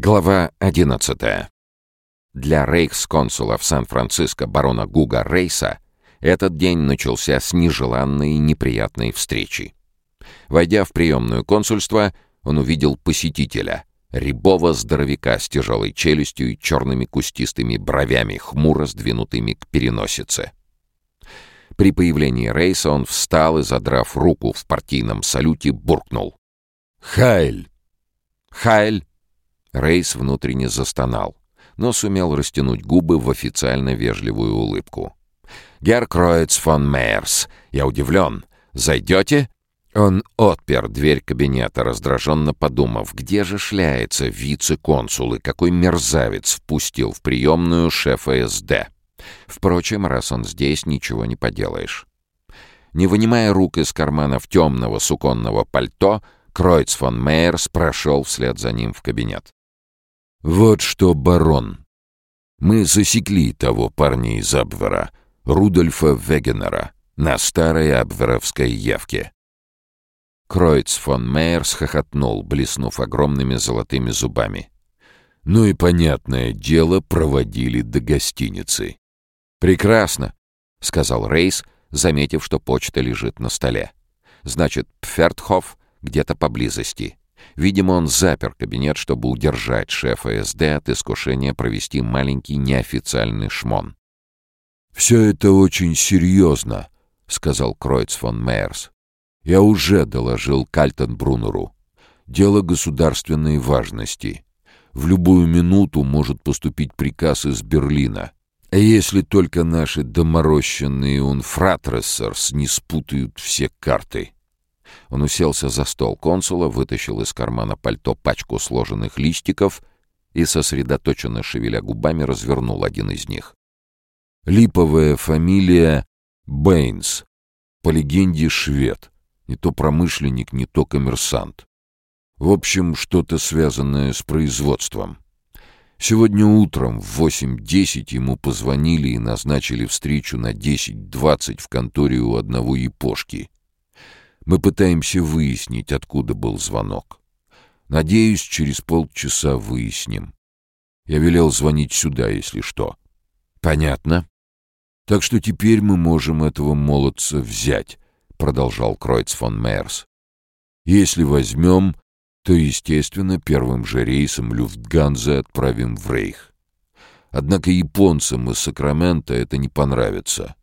Глава 11. Для рейхсконсула в Сан-Франциско барона Гуга Рейса этот день начался с нежеланной и неприятной встречи. Войдя в приемную консульства, он увидел посетителя, рябого здоровяка с тяжелой челюстью и черными кустистыми бровями, хмуро сдвинутыми к переносице. При появлении Рейса он встал и, задрав руку в партийном салюте, буркнул. «Хайль!» «Хайль!» Рейс внутренне застонал, но сумел растянуть губы в официально вежливую улыбку. «Герр Кроиц фон Мейерс, я удивлен. Зайдете?» Он отпер дверь кабинета, раздраженно подумав, где же шляется вице-консул и какой мерзавец впустил в приемную шефа СД. Впрочем, раз он здесь, ничего не поделаешь. Не вынимая рук из карманов темного суконного пальто, Кройц фон Мейерс прошел вслед за ним в кабинет. «Вот что, барон. Мы засекли того парня из Абвера, Рудольфа Вегенера, на старой абверовской явке». Кройц фон Мейерс хохотнул, блеснув огромными золотыми зубами. «Ну и, понятное дело, проводили до гостиницы». «Прекрасно», — сказал Рейс, заметив, что почта лежит на столе. «Значит, Пфертхоф где-то поблизости. Видимо, он запер кабинет, чтобы удержать шефа СД от искушения провести маленький неофициальный шмон. «Все это очень серьезно», — сказал Кройц фон Мейерс. «Я уже доложил Кальтенбруннеру. Дело государственной важности. В любую минуту может поступить приказ из Берлина. А если только наши доморощенные унфратрессерс не спутают все карты». Он уселся за стол консула, вытащил из кармана пальто пачку сложенных листиков и, сосредоточенно шевеля губами, развернул один из них. «Липовая фамилия Бэйнс. По легенде, швед. Не то промышленник, не то коммерсант. В общем, что-то связанное с производством. Сегодня утром в 8.10 ему позвонили и назначили встречу на 10.20 в конторе у одного япошки. Мы пытаемся выяснить, откуда был звонок. Надеюсь, через полчаса выясним. Я велел звонить сюда, если что. Понятно. Так что теперь мы можем этого молодца взять, продолжал Кройц фон Мейерс. Если возьмем, то, естественно, первым же рейсом Люфтганза отправим в Рейх. Однако японцам из Сакрамента это не понравится.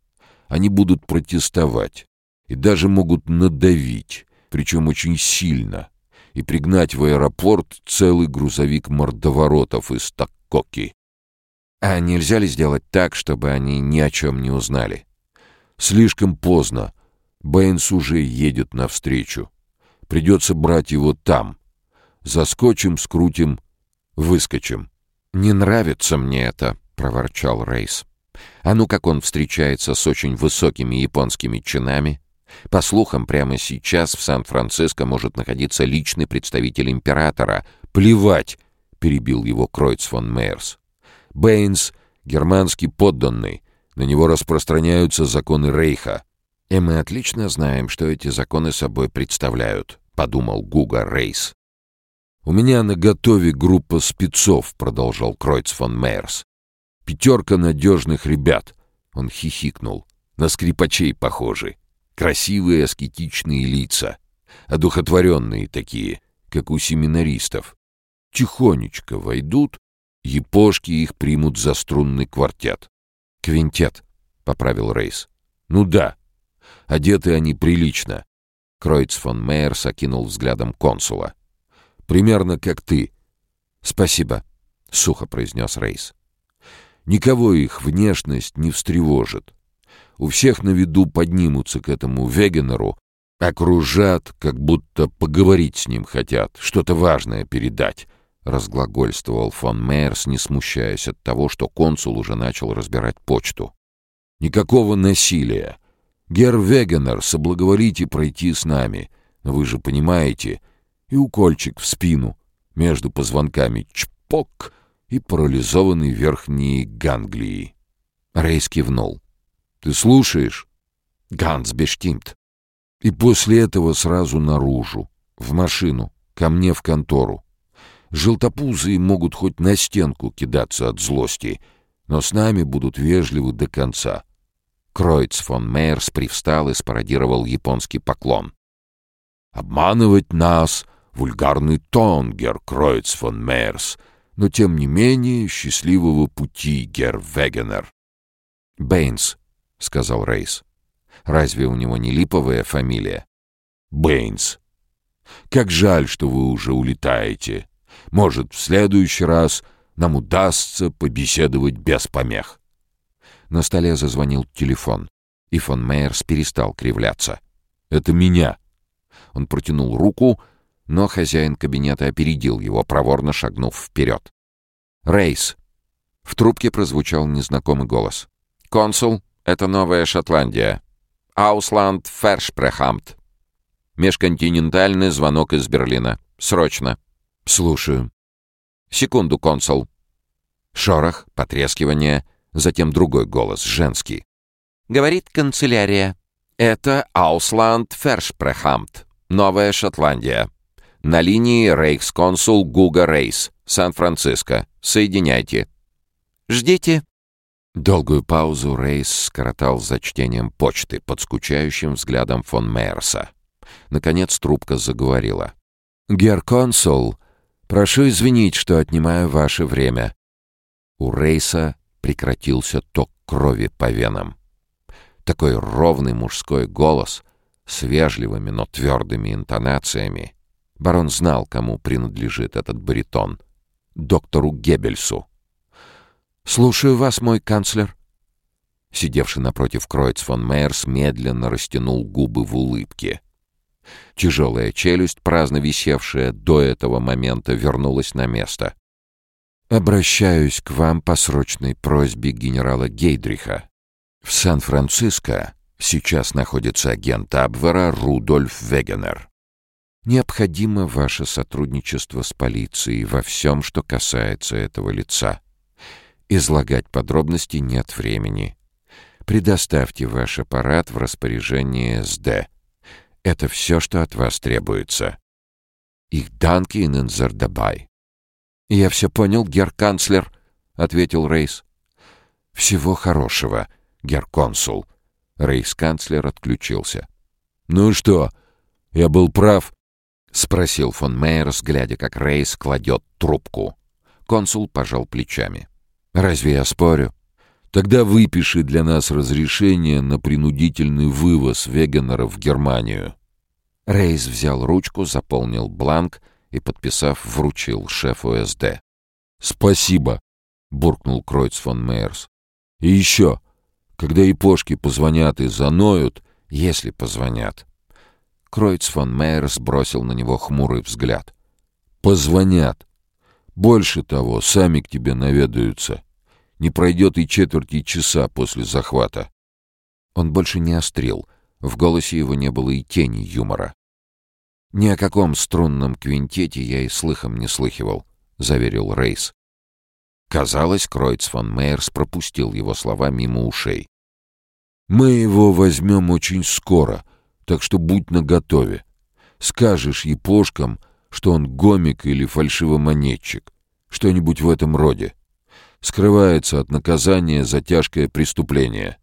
Они будут протестовать и даже могут надавить, причем очень сильно, и пригнать в аэропорт целый грузовик мордоворотов из Таккоки. А нельзя ли сделать так, чтобы они ни о чем не узнали? Слишком поздно. Бэйнс уже едет навстречу. Придется брать его там. Заскочим, скрутим, выскочим. «Не нравится мне это», — проворчал Рейс. «А ну, как он встречается с очень высокими японскими чинами?» По слухам, прямо сейчас в Сан-Франциско может находиться личный представитель императора. «Плевать!» — перебил его Кройц фон Мейерс. «Бэйнс — германский подданный. На него распространяются законы Рейха». «И мы отлично знаем, что эти законы собой представляют», — подумал Гуго Рейс. «У меня наготове группа спецов», — продолжал Кройц фон Мейерс. «Пятерка надежных ребят», — он хихикнул. «На скрипачей похожи». Красивые аскетичные лица, одухотворенные такие, как у семинаристов. Тихонечко войдут, епошки их примут за струнный квартет. «Квинтет», — поправил Рейс. «Ну да. Одеты они прилично». Кройц фон Мейер окинул взглядом консула. «Примерно как ты». «Спасибо», — сухо произнес Рейс. «Никого их внешность не встревожит. У всех на виду поднимутся к этому Вегенеру, окружат, как будто поговорить с ним хотят, что-то важное передать. Разглагольствовал фон Мейерс, не смущаясь от того, что консул уже начал разбирать почту. «Никакого насилия. Герр Вегенер, соблаговолите пройти с нами. Вы же понимаете. И укольчик в спину. Между позвонками чпок и парализованный верхние ганглии». Рейс кивнул. Ты слушаешь? Ганс бештимт. И после этого сразу наружу, в машину, ко мне в контору. Желтопузые могут хоть на стенку кидаться от злости, но с нами будут вежливы до конца. Кройц фон Мейерс привстал и спародировал японский поклон. «Обманывать нас — вульгарный тон, гер Кройц фон Мейерс, но тем не менее счастливого пути, гер Вегенер». «Бэйнс», — сказал Рейс. «Разве у него не липовая фамилия?» «Бэйнс. Как жаль, что вы уже улетаете. Может, в следующий раз нам удастся побеседовать без помех». На столе зазвонил телефон, и фон Мейерс перестал кривляться. «Это меня». Он протянул руку, но хозяин кабинета опередил его, проворно шагнув вперед. «Рейс!» В трубке прозвучал незнакомый голос. «Консул, это Новая Шотландия. Аусланд Фершпрехамт. Межконтинентальный звонок из Берлина. Срочно!» «Слушаю». «Секунду, консул». Шорох, потрескивание, затем другой голос, женский. «Говорит канцелярия. Это Аусланд Фершпрехамт, Новая Шотландия. На линии рейхсконсул Гуга Рейс, Сан-Франциско. Соединяйте». «Ждите». Долгую паузу Рейс скоротал за чтением почты под скучающим взглядом фон Мейерса. Наконец трубка заговорила. «Гер консул, Прошу извинить, что отнимаю ваше время». У Рейса прекратился ток крови по венам. Такой ровный мужской голос с вежливыми, но твердыми интонациями. Барон знал, кому принадлежит этот баритон. Доктору Геббельсу. «Слушаю вас, мой канцлер». Сидевший напротив Кройц фон Мейерс медленно растянул губы в улыбке — Тяжелая челюсть, праздно висевшая до этого момента, вернулась на место. «Обращаюсь к вам по срочной просьбе генерала Гейдриха. В Сан-Франциско сейчас находится агент Абвера Рудольф Вегенер. Необходимо ваше сотрудничество с полицией во всем, что касается этого лица. Излагать подробности нет времени. Предоставьте ваш аппарат в распоряжение СД. Это все, что от вас требуется. Их данки и Зардабай. «Я все понял, герр-канцлер», — ответил Рейс. «Всего хорошего, герр-консул». Рейхсканцлер отключился. «Ну что, я был прав?» — спросил фон Мейерс, глядя, как Рейс кладет трубку. Консул пожал плечами. «Разве я спорю? Тогда выпиши для нас разрешение на принудительный вывоз Вегенера в Германию». Рейс взял ручку, заполнил бланк и, подписав, вручил шефу СД. «Спасибо», — буркнул Кройц фон Мейерс. «И еще, когда япошки позвонят и заноют, если позвонят». Кройц фон Мейерс бросил на него хмурый взгляд. «Позвонят. Больше того, сами к тебе наведаются. Не пройдет и четверти часа после захвата». Он больше не острил. В голосе его не было и тени юмора. «Ни о каком струнном квинтете я и слыхом не слыхивал», — заверил Рейс. Казалось, Кройц фон Мейерс пропустил его слова мимо ушей. «Мы его возьмем очень скоро, так что будь наготове. Скажешь япошкам, что он гомик или фальшивомонетчик, что-нибудь в этом роде скрывается от наказания за тяжкое преступление.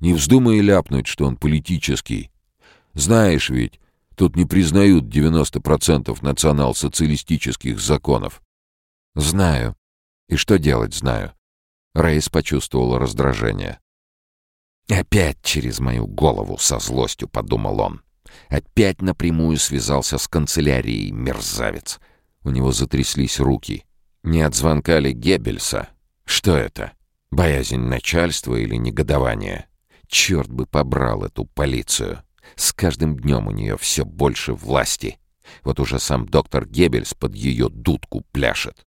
Не вздумай ляпнуть, что он политический. Знаешь ведь, тут не признают 90% национал-социалистических законов. Знаю. И что делать, знаю. Рейс почувствовал раздражение. «Опять через мою голову со злостью», — подумал он. Опять напрямую связался с канцелярией, мерзавец. У него затряслись руки. Не от звонка ли Геббельса? Что это? Боязнь начальства или негодование? Черт бы побрал эту полицию. С каждым днем у нее все больше власти. Вот уже сам доктор Геббельс под ее дудку пляшет.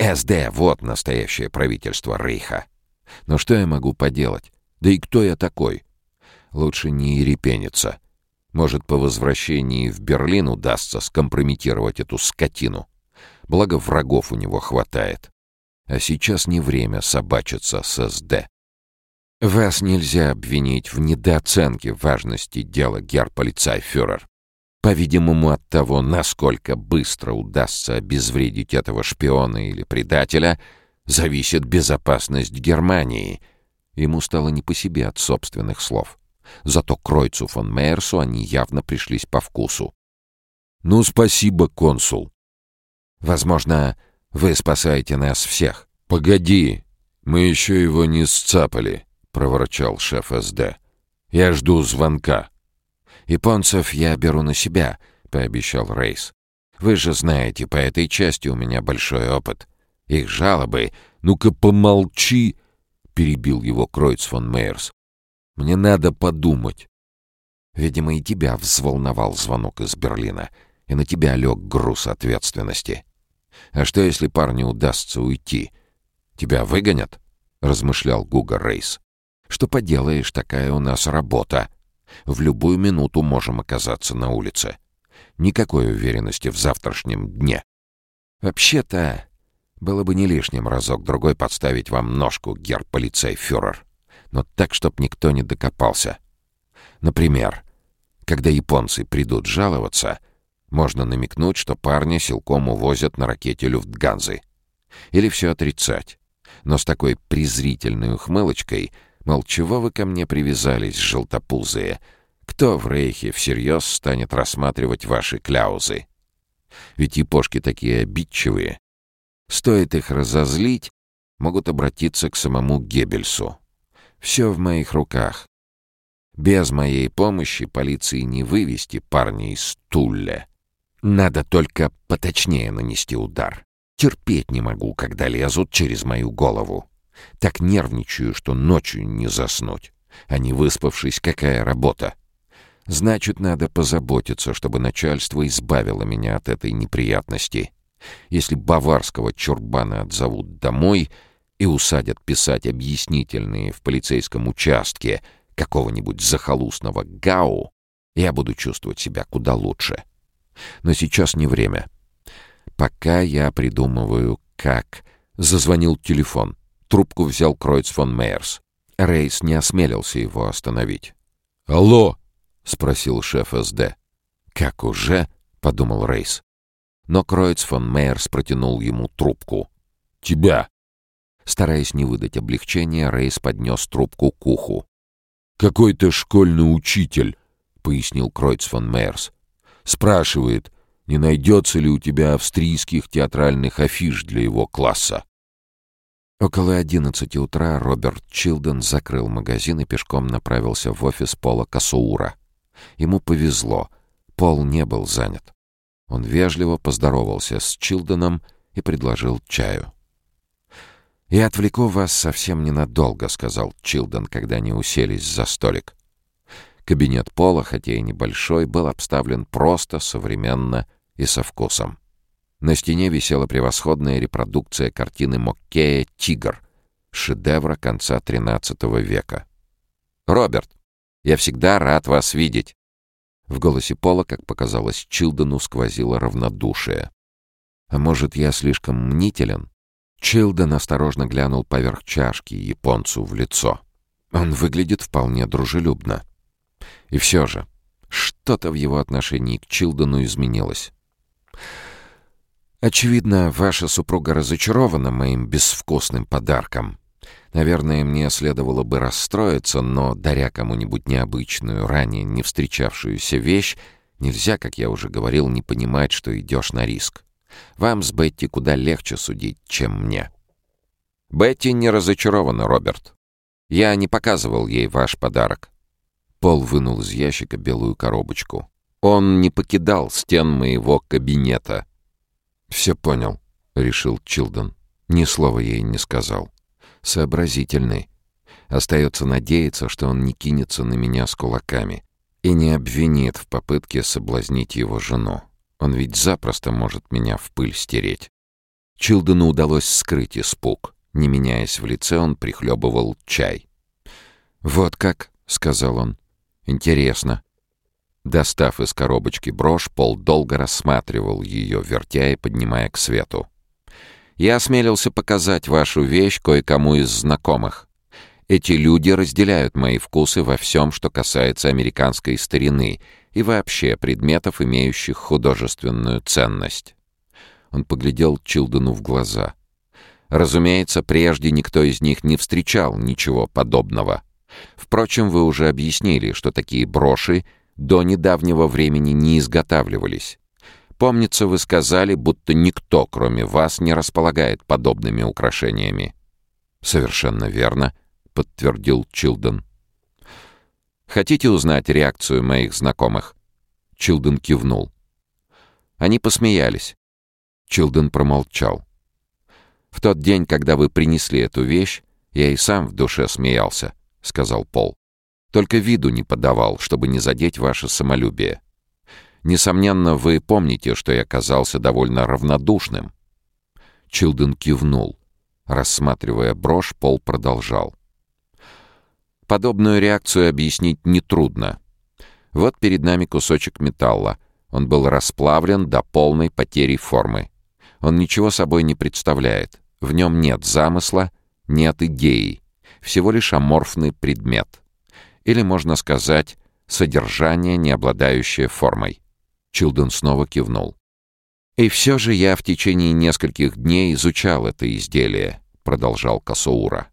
СД — вот настоящее правительство Рейха. Но что я могу поделать? Да и кто я такой? Лучше не ерепениться. Может, по возвращении в Берлин удастся скомпрометировать эту скотину. Благо врагов у него хватает. А сейчас не время собачиться с СД. Вас нельзя обвинить в недооценке важности дела герполицайфюрер. По-видимому, от того, насколько быстро удастся обезвредить этого шпиона или предателя, зависит безопасность Германии. Ему стало не по себе от собственных слов. Зато Кройцу фон Мейерсу они явно пришлись по вкусу. «Ну, спасибо, консул». «Возможно, вы спасаете нас всех». «Погоди, мы еще его не сцапали», — проворчал шеф СД. «Я жду звонка». «Японцев я беру на себя», — пообещал Рейс. «Вы же знаете, по этой части у меня большой опыт. Их жалобы...» «Ну-ка помолчи», — перебил его Кройц фон Мейерс. «Мне надо подумать». Видимо, и тебя взволновал звонок из Берлина, и на тебя лег груз ответственности. А что, если парню удастся уйти? Тебя выгонят?» — размышлял Гуга Рейс. «Что поделаешь, такая у нас работа. В любую минуту можем оказаться на улице. Никакой уверенности в завтрашнем дне. Вообще-то, было бы не лишним разок-другой подставить вам ножку, герр-полицей-фюрер. Но так, чтоб никто не докопался. Например, когда японцы придут жаловаться, можно намекнуть, что парня силком увозят на ракете Люфтганзы. Или все отрицать. Но с такой презрительной ухмылочкой, мол, чего вы ко мне привязались, желтопузые? Кто в Рейхе всерьез станет рассматривать ваши кляузы? Ведь япошки такие обидчивые. Стоит их разозлить, могут обратиться к самому Геббельсу. Все в моих руках. Без моей помощи полиции не вывести парня из Тулля. Надо только поточнее нанести удар. Терпеть не могу, когда лезут через мою голову. Так нервничаю, что ночью не заснуть. А не выспавшись, какая работа? Значит, надо позаботиться, чтобы начальство избавило меня от этой неприятности. Если баварского чурбана отзовут домой и усадят писать объяснительные в полицейском участке какого-нибудь захолустного ГАУ, я буду чувствовать себя куда лучше. Но сейчас не время. Пока я придумываю, как... Зазвонил телефон. Трубку взял Кройц фон Мейерс. Рейс не осмелился его остановить. «Алло!» — спросил шеф СД. «Как уже?» — подумал Рейс. Но Кройц фон Мейерс протянул ему трубку. «Тебя!» Стараясь не выдать облегчения, Рейс поднес трубку к уху. «Какой-то школьный учитель», — пояснил Кройц фон Мейерс. «Спрашивает, не найдется ли у тебя австрийских театральных афиш для его класса?» Около одиннадцати утра Роберт Чилден закрыл магазин и пешком направился в офис Пола Касуура. Ему повезло, Пол не был занят. Он вежливо поздоровался с Чилденом и предложил чаю. «Я отвлеку вас совсем ненадолго», — сказал Чилден, когда они уселись за столик. Кабинет Пола, хотя и небольшой, был обставлен просто, современно и со вкусом. На стене висела превосходная репродукция картины Моккея «Тигр», шедевра конца XIII века. «Роберт, я всегда рад вас видеть!» В голосе Пола, как показалось Чилдену, сквозило равнодушие. «А может, я слишком мнителен?» Чилден осторожно глянул поверх чашки японцу в лицо. Он выглядит вполне дружелюбно. И все же, что-то в его отношении к Чилдену изменилось. Очевидно, ваша супруга разочарована моим безвкусным подарком. Наверное, мне следовало бы расстроиться, но, даря кому-нибудь необычную, ранее не встречавшуюся вещь, нельзя, как я уже говорил, не понимать, что идешь на риск. Вам с Бетти куда легче судить, чем мне. Бетти не разочарована, Роберт. Я не показывал ей ваш подарок. Пол вынул из ящика белую коробочку. Он не покидал стен моего кабинета. «Все понял», — решил Чилдон. Ни слова ей не сказал. «Сообразительный. Остается надеяться, что он не кинется на меня с кулаками и не обвинит в попытке соблазнить его жену. Он ведь запросто может меня в пыль стереть». Чилдону удалось скрыть испуг. Не меняясь в лице, он прихлебывал чай. «Вот как», — сказал он. «Интересно. Достав из коробочки брошь, Пол долго рассматривал ее, вертя и поднимая к свету. «Я осмелился показать вашу вещь кое-кому из знакомых. Эти люди разделяют мои вкусы во всем, что касается американской старины, и вообще предметов, имеющих художественную ценность. Он поглядел Чилдену в глаза. Разумеется, прежде никто из них не встречал ничего подобного. Впрочем, вы уже объяснили, что такие броши до недавнего времени не изготавливались. Помнится, вы сказали, будто никто, кроме вас, не располагает подобными украшениями. «Совершенно верно», — подтвердил Чилден. «Хотите узнать реакцию моих знакомых?» Чилден кивнул. Они посмеялись. Чилден промолчал. «В тот день, когда вы принесли эту вещь, я и сам в душе смеялся», — сказал Пол. «Только виду не подавал, чтобы не задеть ваше самолюбие. Несомненно, вы помните, что я казался довольно равнодушным». Чилден кивнул. Рассматривая брошь, Пол продолжал. Подобную реакцию объяснить нетрудно. Вот перед нами кусочек металла. Он был расплавлен до полной потери формы. Он ничего собой не представляет. В нем нет замысла, нет идеи. Всего лишь аморфный предмет. Или, можно сказать, содержание, не обладающее формой. Чилден снова кивнул. «И все же я в течение нескольких дней изучал это изделие», — продолжал Касуура.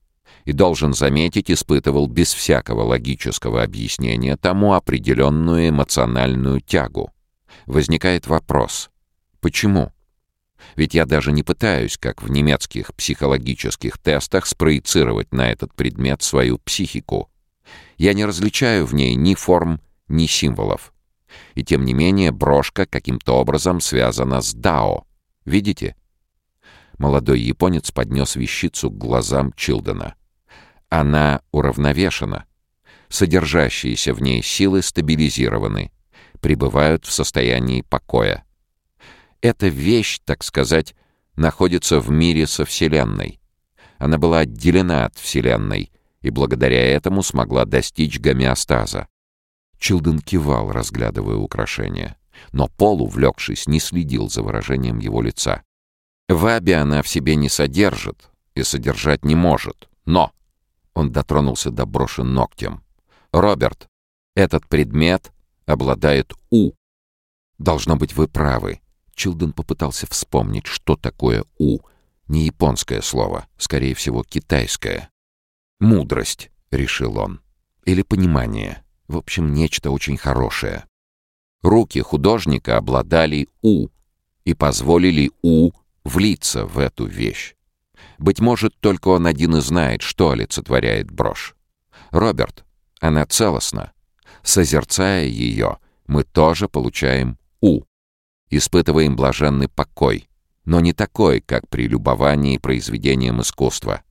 «И, должен заметить, испытывал без всякого логического объяснения тому определенную эмоциональную тягу. Возникает вопрос. Почему? Ведь я даже не пытаюсь, как в немецких психологических тестах, спроецировать на этот предмет свою психику. Я не различаю в ней ни форм, ни символов. И тем не менее брошка каким-то образом связана с Дао. Видите? Молодой японец поднес вещицу к глазам Чилдена. Она уравновешена. Содержащиеся в ней силы стабилизированы, пребывают в состоянии покоя. Эта вещь, так сказать, находится в мире со Вселенной. Она была отделена от Вселенной и благодаря этому смогла достичь гомеостаза. Чилден кивал, разглядывая украшение. Но Пол, увлекшись, не следил за выражением его лица. Ваби она в себе не содержит и содержать не может. Но... Он дотронулся до броши ногтем. «Роберт, этот предмет обладает У. Должно быть, вы правы. Чилден попытался вспомнить, что такое «у». Не японское слово, скорее всего, китайское. «Мудрость», — решил он. Или «понимание». В общем, нечто очень хорошее. Руки художника обладали «у» и позволили «у» влиться в эту вещь. Быть может, только он один и знает, что олицетворяет брошь. Роберт, она целостна. Созерцая ее, мы тоже получаем «у» испытываем блаженный покой, но не такой, как при любовании произведением искусства,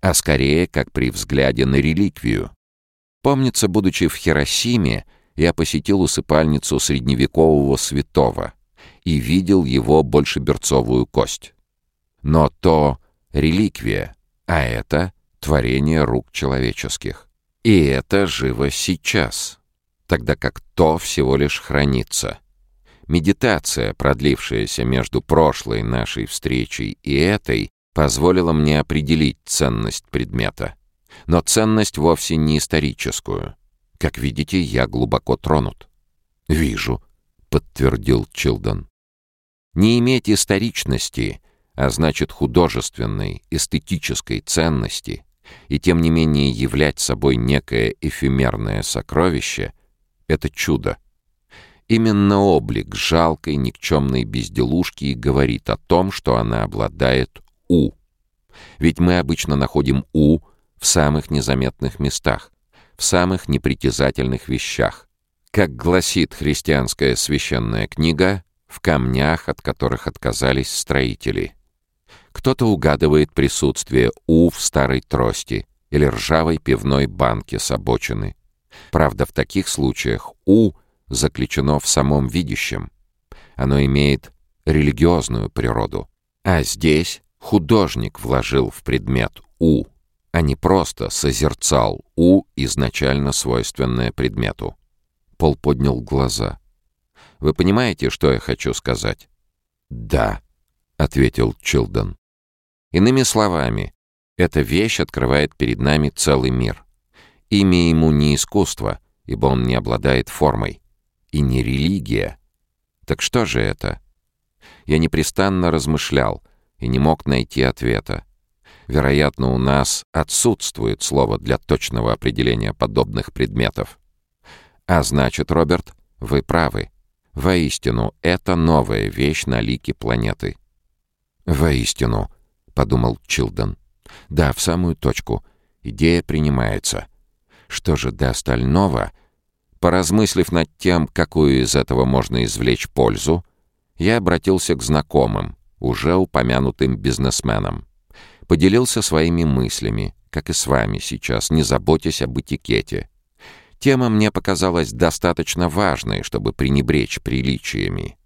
а скорее, как при взгляде на реликвию. Помнится, будучи в Хиросиме, я посетил усыпальницу средневекового святого и видел его большеберцовую кость. Но то реликвия, а это творение рук человеческих. И это живо сейчас, тогда как то всего лишь хранится — Медитация, продлившаяся между прошлой нашей встречей и этой, позволила мне определить ценность предмета. Но ценность вовсе не историческую. Как видите, я глубоко тронут. «Вижу», — подтвердил Чилдон. «Не иметь историчности, а значит художественной, эстетической ценности, и тем не менее являть собой некое эфемерное сокровище — это чудо. Именно облик жалкой, никчемной безделушки и говорит о том, что она обладает «у». Ведь мы обычно находим «у» в самых незаметных местах, в самых непритязательных вещах. Как гласит христианская священная книга, в камнях, от которых отказались строители. Кто-то угадывает присутствие «у» в старой трости или ржавой пивной банке с обочины. Правда, в таких случаях «у» — заключено в самом видящем. Оно имеет религиозную природу. А здесь художник вложил в предмет «у», а не просто созерцал «у», изначально свойственное предмету. Пол поднял глаза. «Вы понимаете, что я хочу сказать?» «Да», — ответил Чилден. «Иными словами, эта вещь открывает перед нами целый мир. Имя ему не искусство, ибо он не обладает формой. И не религия. Так что же это? Я непрестанно размышлял и не мог найти ответа. Вероятно, у нас отсутствует слово для точного определения подобных предметов. А значит, Роберт, вы правы. Воистину, это новая вещь на лике планеты. «Воистину», — подумал Чилден. «Да, в самую точку. Идея принимается. Что же до остального?» Поразмыслив над тем, какую из этого можно извлечь пользу, я обратился к знакомым, уже упомянутым бизнесменам. Поделился своими мыслями, как и с вами сейчас, не заботясь об этикете. Тема мне показалась достаточно важной, чтобы пренебречь приличиями.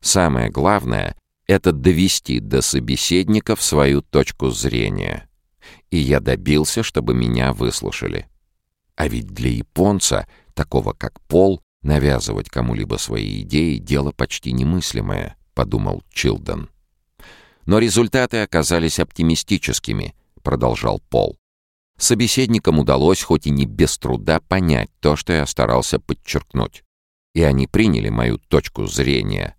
Самое главное — это довести до собеседников свою точку зрения. И я добился, чтобы меня выслушали. А ведь для японца, такого как Пол, навязывать кому-либо свои идеи — дело почти немыслимое, — подумал Чилден. Но результаты оказались оптимистическими, — продолжал Пол. Собеседникам удалось, хоть и не без труда, понять то, что я старался подчеркнуть. И они приняли мою точку зрения.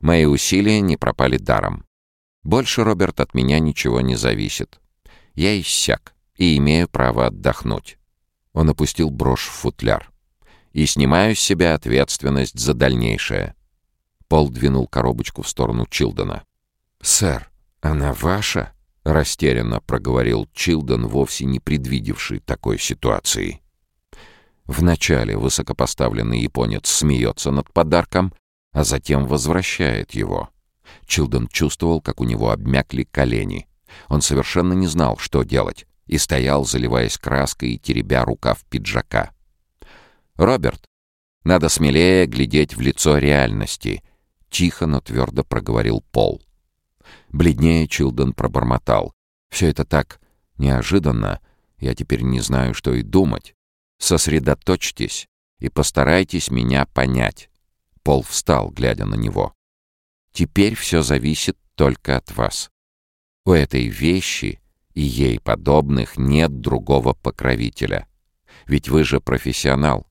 Мои усилия не пропали даром. Больше, Роберт, от меня ничего не зависит. Я иссяк и имею право отдохнуть. Он опустил брошь в футляр. И снимаю с себя ответственность за дальнейшее. Пол двинул коробочку в сторону Чилдона. «Сэр, она ваша?» Растерянно проговорил Чилден, вовсе не предвидевший такой ситуации. Вначале высокопоставленный японец смеется над подарком, а затем возвращает его. Чилден чувствовал, как у него обмякли колени. Он совершенно не знал, что делать, и стоял, заливаясь краской и теребя рукав пиджака. «Роберт, надо смелее глядеть в лицо реальности», — тихо, но твердо проговорил Пол. Бледнее Чилден пробормотал. «Все это так неожиданно. Я теперь не знаю, что и думать. Сосредоточьтесь и постарайтесь меня понять». Пол встал, глядя на него. «Теперь все зависит только от вас. У этой вещи и ей подобных нет другого покровителя. Ведь вы же профессионал.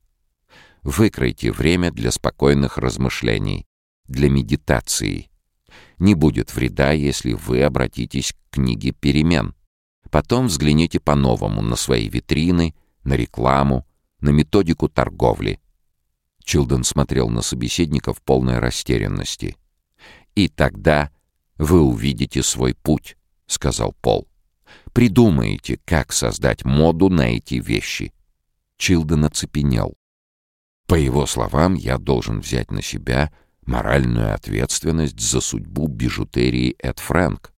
Выкройте время для спокойных размышлений, для медитации, не будет вреда, если вы обратитесь к книге перемен. Потом взгляните по-новому на свои витрины, на рекламу, на методику торговли. Чилден смотрел на собеседника в полной растерянности. «И тогда вы увидите свой путь», — сказал Пол. «Придумаете, как создать моду на эти вещи». Чилден оцепенел. По его словам, я должен взять на себя моральную ответственность за судьбу бижутерии Эд Фрэнк.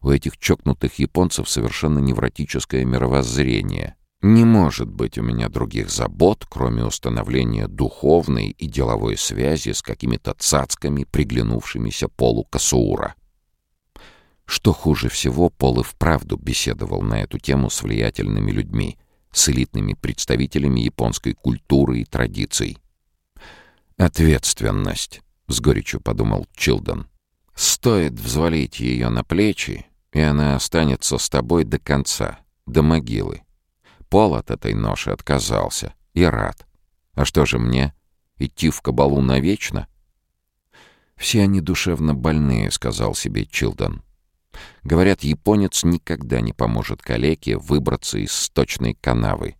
У этих чокнутых японцев совершенно невротическое мировоззрение. Не может быть у меня других забот, кроме установления духовной и деловой связи с какими-то цацками, приглянувшимися Полу Касуура. Что хуже всего, Пол и вправду беседовал на эту тему с влиятельными людьми, с элитными представителями японской культуры и традиций. Ответственность. — с горечью подумал Чилдон. «Стоит взвалить ее на плечи, и она останется с тобой до конца, до могилы. Пол от этой ноши отказался и рад. А что же мне? Идти в кабалу навечно?» «Все они душевно больные», — сказал себе Чилдон. Говорят, японец никогда не поможет калеке выбраться из сточной канавы.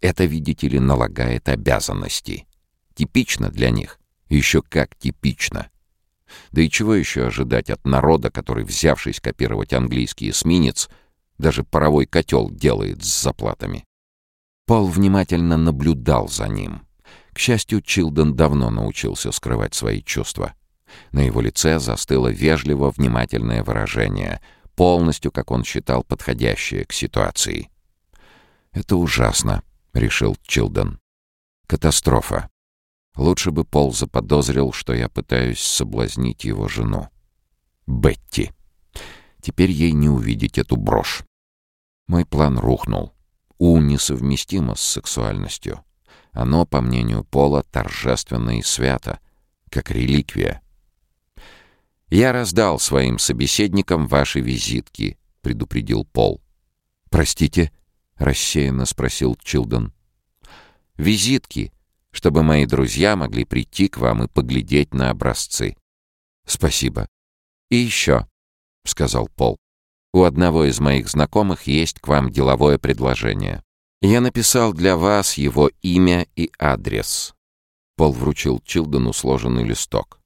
Это, видите ли, налагает обязанности. Типично для них. Еще как типично. Да и чего еще ожидать от народа, который, взявшись копировать английский эсминец, даже паровой котел делает с заплатами? Пол внимательно наблюдал за ним. К счастью, Чилден давно научился скрывать свои чувства. На его лице застыло вежливо внимательное выражение, полностью, как он считал, подходящее к ситуации. «Это ужасно», — решил Чилден. «Катастрофа. Лучше бы Пол заподозрил, что я пытаюсь соблазнить его жену. Бетти. Теперь ей не увидеть эту брошь. Мой план рухнул. У несовместимо с сексуальностью. Оно, по мнению Пола, торжественно и свято, как реликвия. «Я раздал своим собеседникам ваши визитки», — предупредил Пол. «Простите?» — рассеянно спросил Чилден. «Визитки, чтобы мои друзья могли прийти к вам и поглядеть на образцы. Спасибо. И еще, — сказал Пол, — у одного из моих знакомых есть к вам деловое предложение. Я написал для вас его имя и адрес. Пол вручил Чилдону сложенный листок.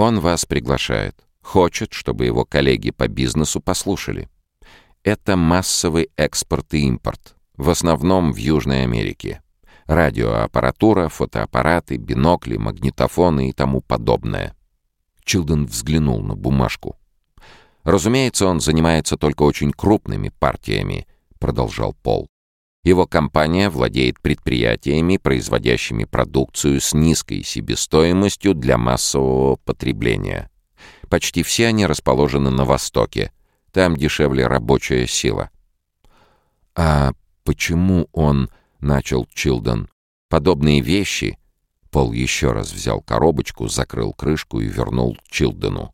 Он вас приглашает. Хочет, чтобы его коллеги по бизнесу послушали. Это массовый экспорт и импорт. В основном в Южной Америке. Радиоаппаратура, фотоаппараты, бинокли, магнитофоны и тому подобное. Чилден взглянул на бумажку. «Разумеется, он занимается только очень крупными партиями», — продолжал Пол. «Его компания владеет предприятиями, производящими продукцию с низкой себестоимостью для массового потребления. Почти все они расположены на Востоке. Там дешевле рабочая сила». «А почему он...» — начал Чилден. «Подобные вещи Пол еще раз взял коробочку, закрыл крышку и вернул Чилдену.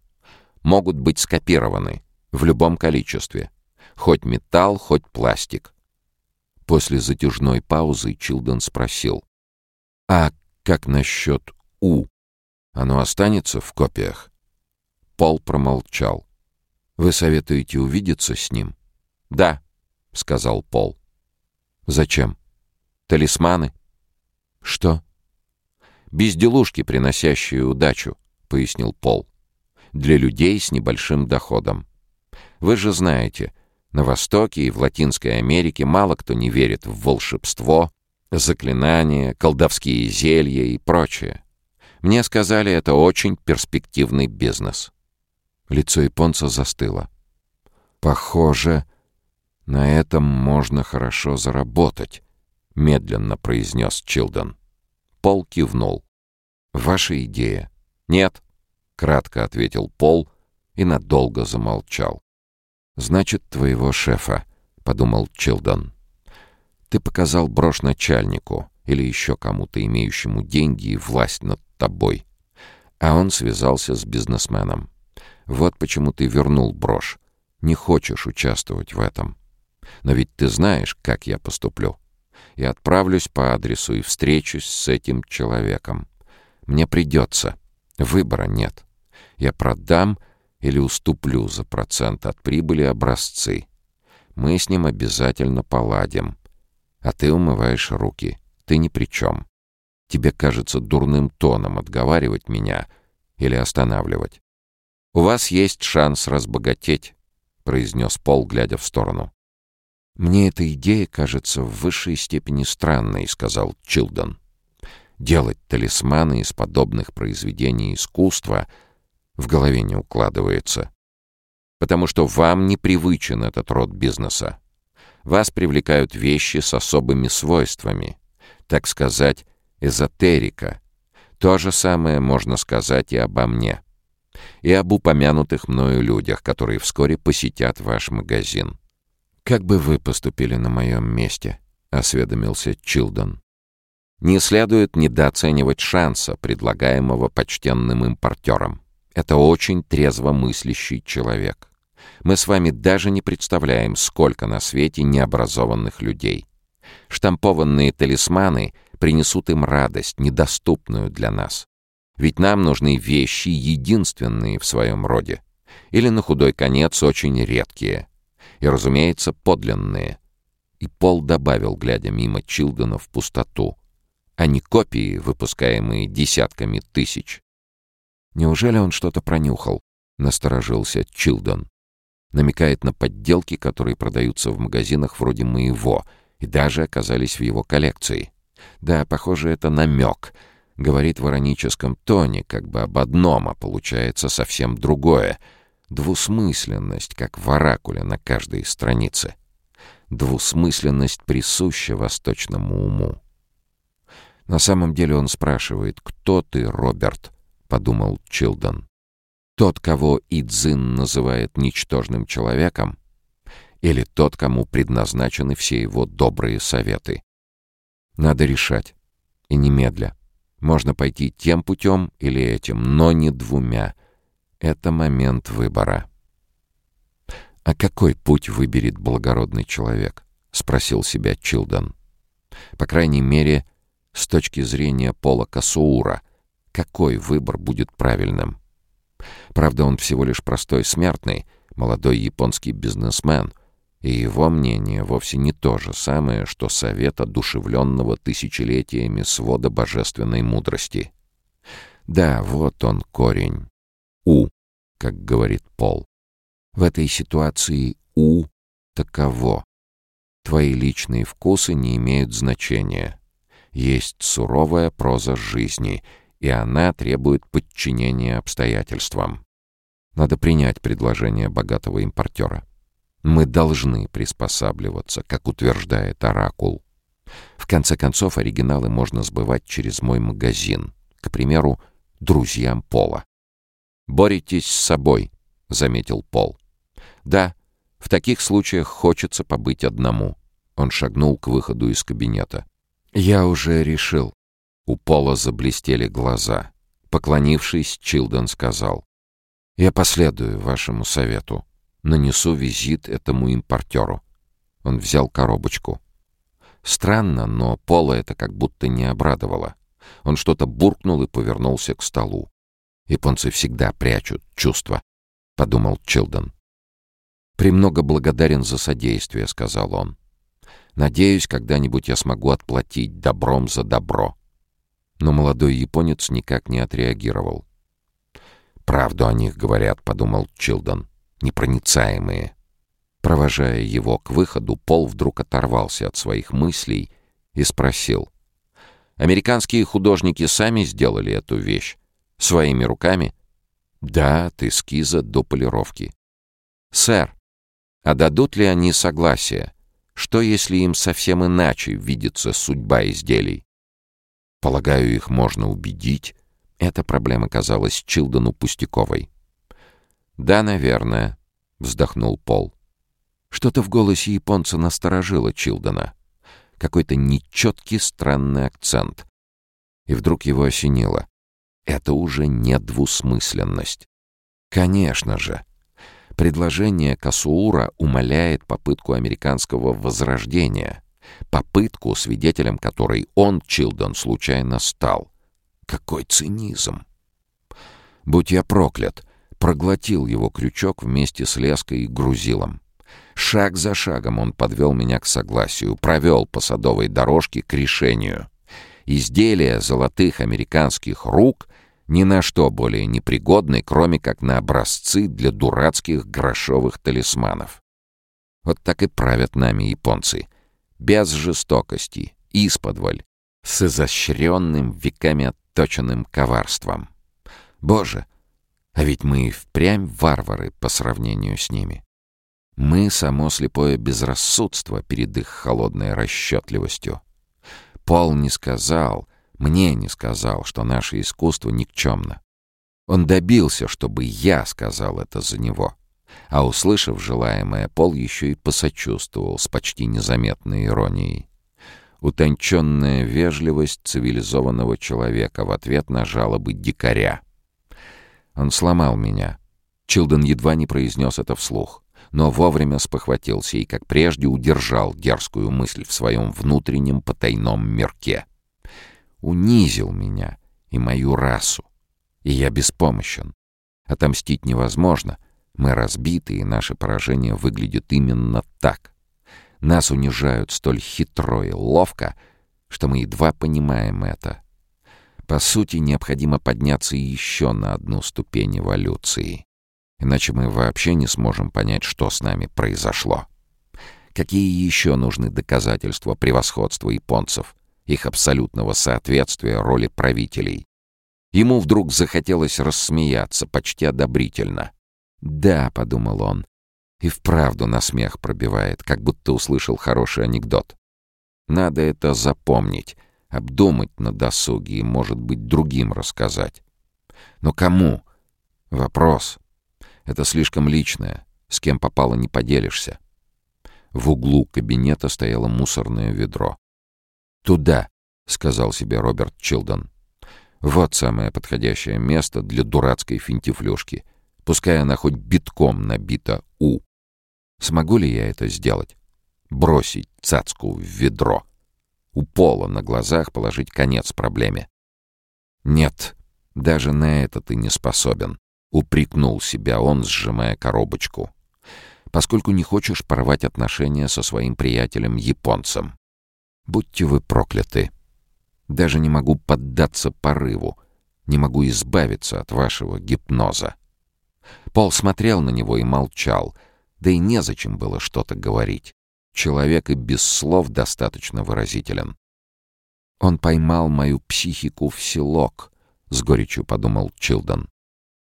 Могут быть скопированы в любом количестве. Хоть металл, хоть пластик. После затяжной паузы Чилден спросил. «А как насчет «У»? Оно останется в копиях?» Пол промолчал. «Вы советуете увидеться с ним?» «Да», — сказал Пол. «Зачем?» «Талисманы». «Что?» «Безделушки, приносящие удачу», — пояснил Пол. «Для людей с небольшим доходом. Вы же знаете, на Востоке и в Латинской Америке мало кто не верит в волшебство, заклинания, колдовские зелья и прочее. Мне сказали, это очень перспективный бизнес». Лицо японца застыло. «Похоже, на этом можно хорошо заработать», — медленно произнес Чилдон. Пол кивнул. «Ваша идея?» «Нет», — кратко ответил Пол и надолго замолчал. «Значит, твоего шефа», — подумал Чилдон. «Ты показал брошь начальнику или еще кому-то, имеющему деньги и власть над тобой. А он связался с бизнесменом. Вот почему ты вернул брошь. Не хочешь участвовать в этом. Но ведь ты знаешь, как я поступлю и отправлюсь по адресу и встречусь с этим человеком. Мне придется. Выбора нет. Я продам или уступлю за процент от прибыли образцы. Мы с ним обязательно поладим. А ты умываешь руки. Ты ни при чем. Тебе кажется дурным тоном отговаривать меня или останавливать. «У вас есть шанс разбогатеть», — произнес Пол, глядя в сторону. «Мне эта идея кажется в высшей степени странной», — сказал Чилдон. «Делать талисманы из подобных произведений искусства в голове не укладывается. Потому что вам непривычен этот род бизнеса. Вас привлекают вещи с особыми свойствами, так сказать, эзотерика. То же самое можно сказать и обо мне. И об упомянутых мною людях, которые вскоре посетят ваш магазин. «Как бы вы поступили на моем месте?» — осведомился Чилдон. «Не следует недооценивать шанса, предлагаемого почтенным импортером. Это очень трезво мыслящий человек. Мы с вами даже не представляем, сколько на свете необразованных людей. Штампованные талисманы принесут им радость, недоступную для нас. Ведь нам нужны вещи, единственные в своем роде. Или, на худой конец, очень редкие — и, разумеется, подлинные. И Пол добавил, глядя мимо Чилдена в пустоту, а не копии, выпускаемые десятками тысяч. Неужели он что-то пронюхал? Насторожился Чилден. Намекает на подделки, которые продаются в магазинах вроде моего, и даже оказались в его коллекции. Да, похоже, это намек. Говорит в ироническом тоне, как бы об одном, а получается совсем другое — Двусмысленность, как в оракуле на каждой странице. Двусмысленность присуща восточному уму. На самом деле он спрашивает «Кто ты, Роберт?» — подумал Чилдон. Тот, кого Идзин называет ничтожным человеком? Или тот, кому предназначены все его добрые советы? Надо решать. И немедля. Можно пойти тем путем или этим, но не двумя — это момент выбора. «А какой путь выберет благородный человек?» — спросил себя Чилдон. «По крайней мере, С точки зрения Пола Касуура, какой выбор будет правильным? Правда, он всего лишь простой смертный, молодой японский бизнесмен, и его мнение вовсе не то же самое, что совет одушевленного тысячелетиями свода божественной мудрости. Да, вот он корень. У, как говорит Пол. В этой ситуации У таково. Твои личные вкусы не имеют значения. Есть суровая проза жизни, и она требует подчинения обстоятельствам. Надо принять предложение богатого импортера. Мы должны приспосабливаться, как утверждает Оракул. В конце концов, оригиналы можно сбывать через мой магазин, к примеру, друзьям Пола. «Боретесь с собой», — заметил Пол. «Да, в таких случаях хочется побыть одному». Он шагнул к выходу из кабинета. «Я уже решил». У Пола заблестели глаза. Поклонившись, Чилден сказал. «Я последую вашему совету. Нанесу визит этому импортеру». Он взял коробочку. Странно, но Пола это как будто не обрадовало. Он что-то буркнул и повернулся к столу. Японцы всегда прячут чувства, — подумал Чилден. «Премного благодарен за содействие», — сказал он. «Надеюсь, когда-нибудь я смогу отплатить добром за добро». Но молодой японец никак не отреагировал. «Правду о них говорят», — подумал Чилден. «Непроницаемые». Провожая его к выходу, Пол вдруг оторвался от своих мыслей и спросил. «Американские художники сами сделали эту вещь? Своими руками?» «Да, от эскиза до полировки». «Сэр, а дадут ли они согласие? Что, если им совсем иначе видится судьба изделий? Полагаю, их можно убедить. Эта проблема казалась Чилдону пустяковой. «Да, наверное», — вздохнул Пол. Что-то в голосе японца насторожило Чилдона. Какой-то нечеткий странный акцент. И вдруг его осенило. Это уже не двусмысленность. Конечно же, Предложение Касуура умаляет попытку американского возрождения, попытку, свидетелем которой он, Чилдон, случайно стал. Какой цинизм! Будь я проклят, проглотил его крючок вместе с леской и грузилом. Шаг за шагом он подвел меня к согласию, провел по садовой дорожке к решению. Изделия золотых американских рук ни на что более непригодный, кроме как на образцы для дурацких грошовых талисманов. Вот так и правят нами японцы. Без жестокости, исподволь, с изощренным веками отточенным коварством. Боже, а ведь мы и впрямь варвары по сравнению с ними. Мы — само слепое безрассудство перед их холодной расчетливостью. Пол не сказал — мне не сказал, что наше искусство никчемно. Он добился, чтобы я сказал это за него. А услышав желаемое, Пол еще и посочувствовал с почти незаметной иронией. Утонченная вежливость цивилизованного человека в ответ на жалобы дикаря. Он сломал меня. Чилден едва не произнес это вслух, но вовремя спохватился и, как прежде, удержал дерзкую мысль в своем внутреннем потайном мирке унизил меня и мою расу. И я беспомощен. Отомстить невозможно. Мы разбиты, и наше поражение выглядит именно так. Нас унижают столь хитро и ловко, что мы едва понимаем это. По сути, необходимо подняться еще на одну ступень эволюции. Иначе мы вообще не сможем понять, что с нами произошло. Какие еще нужны доказательства превосходства японцев их абсолютного соответствия роли правителей. Ему вдруг захотелось рассмеяться почти одобрительно. «Да», — подумал он, — «и вправду на смех пробивает, как будто услышал хороший анекдот. Надо это запомнить, обдумать на досуге и, может быть, другим рассказать. Но кому? Вопрос. Это слишком личное, с кем попало не поделишься». В углу кабинета стояло мусорное ведро. «Туда», — сказал себе Роберт Чилдон. «Вот самое подходящее место для дурацкой финтифлюшки. Пускай она хоть битком набита «У». Смогу ли я это сделать? Бросить цацку в ведро? у Пола на глазах положить конец проблеме. «Нет, даже на это ты не способен», — упрекнул себя он, сжимая коробочку. «Поскольку не хочешь порвать отношения со своим приятелем-японцем. Будьте вы прокляты. Даже не могу поддаться порыву, не могу избавиться от вашего гипноза». Пол смотрел на него и молчал, да и незачем было что-то говорить. Человек и без слов достаточно выразителен. «Он поймал мою психику в селок», — с горечью подумал Чилдон.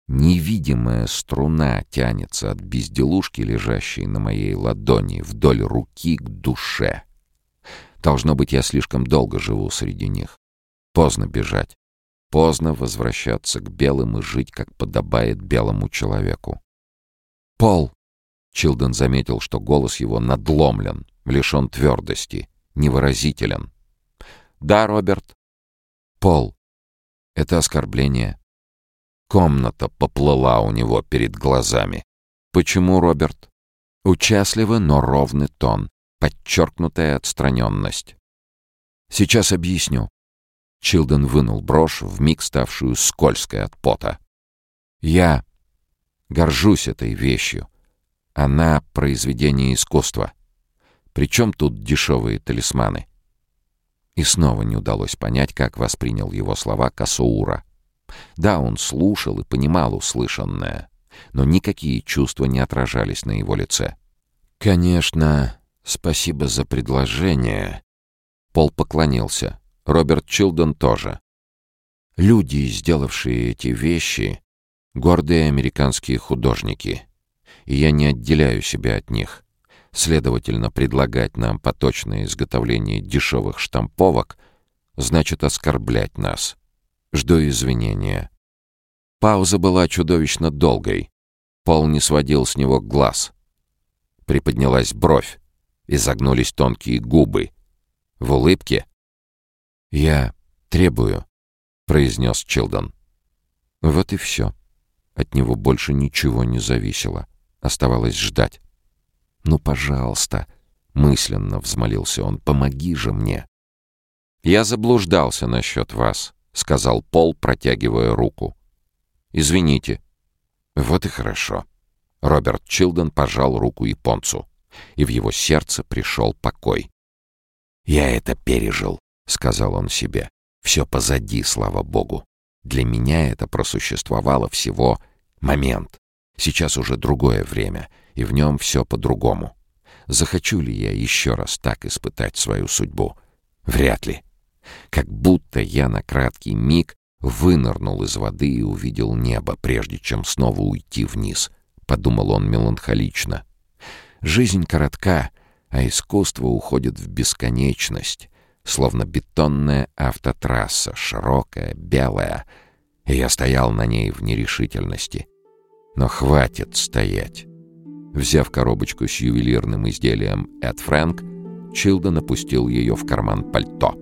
Невидимая струна тянется от безделушки, лежащей на моей ладони, вдоль руки к душе. Должно быть, я слишком долго живу среди них. Поздно бежать. Поздно возвращаться к белым и жить, как подобает белому человеку. «Пол!» Чилден заметил, что голос его надломлен, лишен твердости, невыразителен. «Да, Роберт?» «Пол, это оскорбление». Комната поплыла у него перед глазами. «Почему, Роберт?» Участливо, но ровный тон, подчеркнутая отстраненность. «Сейчас объясню». Чилден вынул брошь, вмиг ставшую скользкой от пота. «Я горжусь этой вещью. Она — произведение искусства. Причем тут дешевые талисманы?» И снова не удалось понять, как воспринял его слова Касуура. Да, он слушал и понимал услышанное, но никакие чувства не отражались на его лице. «Конечно, спасибо за предложение». Пол поклонился. Роберт Чилдон тоже. Люди, сделавшие эти вещи, гордые американские художники. И я не отделяю себя от них. Следовательно, предлагать нам поточное изготовление дешевых штамповок значит оскорблять нас. Жду извинения. Пауза была чудовищно долгой. Пол не сводил с него глаз. Приподнялась бровь, изогнулись тонкие губы. В улыбке «Я требую», — произнес Чилдон. Вот и все. От него больше ничего не зависело. Оставалось ждать. «Ну, пожалуйста», — мысленно взмолился он, — «помоги же мне». «Я заблуждался насчет вас», — сказал Пол, протягивая руку. «Извините». «Вот и хорошо». Роберт Чилден пожал руку японцу, и в его сердце пришел покой. «Я это пережил», — сказал он себе. «Все позади, слава богу. Для меня это просуществовало всего момент. Сейчас уже другое время, и в нем все по-другому. Захочу ли я еще раз так испытать свою судьбу? Вряд ли. Как будто я на краткий миг вынырнул из воды и увидел небо, прежде чем снова уйти вниз, — подумал он меланхолично. Жизнь коротка, а искусство уходит в бесконечность, словно бетонная автотрасса, широкая, белая, и я стоял на ней в нерешительности. Но хватит стоять. Взяв коробочку с ювелирным изделием Эд Фрэнк, Чилден опустил ее в карман пальто.